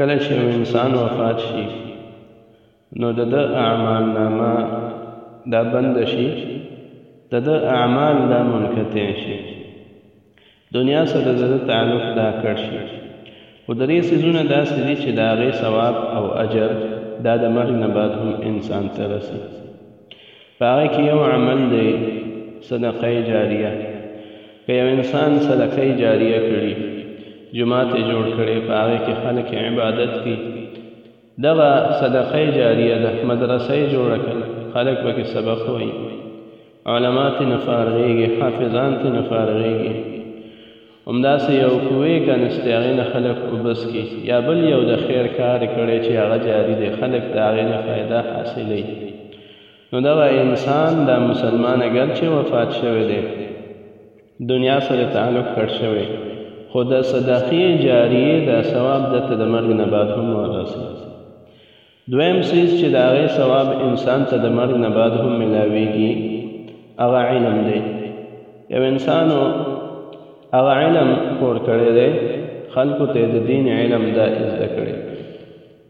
کله چې یو انسان وفات شي نو د ده اعمال نامه دا بند شي د ده اعمال دا منقطع شي دنیا سره د ده تعلق دا کړ شي خو درې څیزونه داسې دي چې د هغې ثواب او اجر دا د مرګ نه بعد هم انسان ته رسي په هغه کې یو عمل دی صدقه جاریه که یو انسان صدقه جاریه کړي جماعت جوړ کړي په هغه کې خلک عبادت کوي دغه صدقه جاریه ده مدرسه جوړ کړي خلک به کې سبق وایي علماء ته نفارغيږي حافظان ته نفارغيږي همداسې یو کوې کنسته هغې نه خلک اوبس کی یا بل یو د خیر کار کړی چې هغه جاری دی خلک د هغې نه فایده حاصلی نو دغه انسان دا مسلمان اګر چې وفات شوی دی دنیا سره تعلق کټ شوی خو د صدقې جاریې دا ثواب د ته د مرګ نه بعد هم ورسي دویم څیز چې د هغې ثواب انسان ته د مرګ نه بعد هم ملاویږي هغه علم دی یو انسان هغه علم خور کړی دی خلکو ته د دین علم دا زده کړی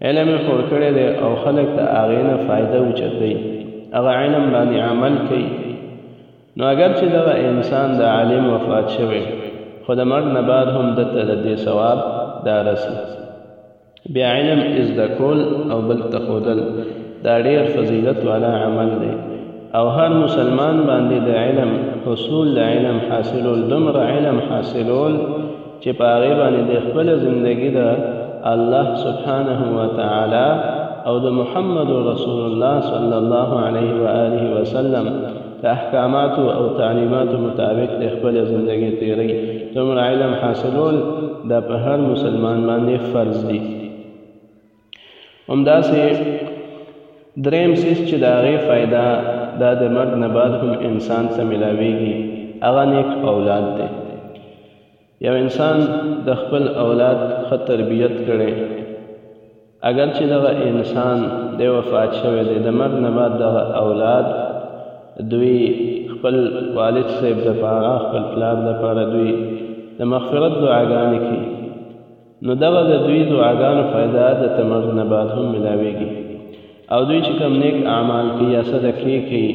علم خور کړی دی او خلک ته هغې نه فایده اوچتوي هغه علم باندې عمل کوي نو اگر چې دغه انسان د عالم وفات شوی خو د مرګ نه بعد هم دته د دې ثواب دا رسي بیا علم ازده کول او بل ته ښودل دا ډیر فضیلت والا عمل دی او هر مسلمان باندې د علم حصول د علم حاصلول دومره علم حاصلول چې په هغې باندې د خپل زندگی د الله سبحانه وتعالی او د محمد رسول الله صلی الله علیه و آله وسلم د احکاماتو او تعلیماتو مطابق د خپل زندګی تیری دومره علم حاصلول دا په هر مسلمان باندې فرض دي همداسې دریم سیس چې د هغې فایده دا د مرګ نه بعد هم انسان ته ملاویږي هغه نیک اولاد دی یو انسان د خپل اولاد ښه تربیت کړي اگر چې دغه انسان د وفات شوی دی د مرګ نه بعد دغه اولاد دوی خپل والد صاحب د پاره خپل پلار د پاره دوی د مغفرت دعاګانې کوي نو دغه د دوی دعاګانو فایده د تمرد نه بعد هم ملاویږي او دوی چې کوم نیک اعمال کوي یا صدقې کوي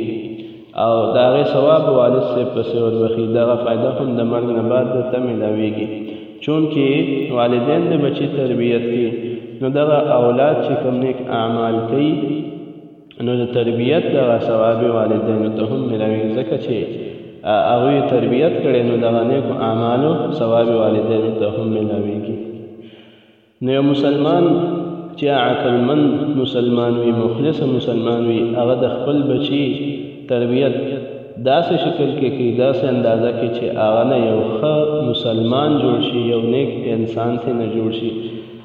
او د هغې ثواب والد صاحب پسې وربخي دغه فایده هم د مرګ نه بعد ورته ملاویږي چونکې والدین د بچي تربیت کوي نو دغه اولاد چې کوم نیک اعمال کوي نو د تربیت دغه ثواب والدینو ته هم ملاوي ځکه چې هغوی تربیت کړي نو دغه نیکو اعمالو ثواب والدینو ته هم ملاويږي نو یو مسلمان چې عقلمند مسلمان وي مخلص مسلمان وي هغه د خپل بچي تربیت داسې شکل کې کوي داسې اندازه کې چې هغه نه یو ښه مسلمان جوړ شي یو نیک انسان ته نه جوړ شي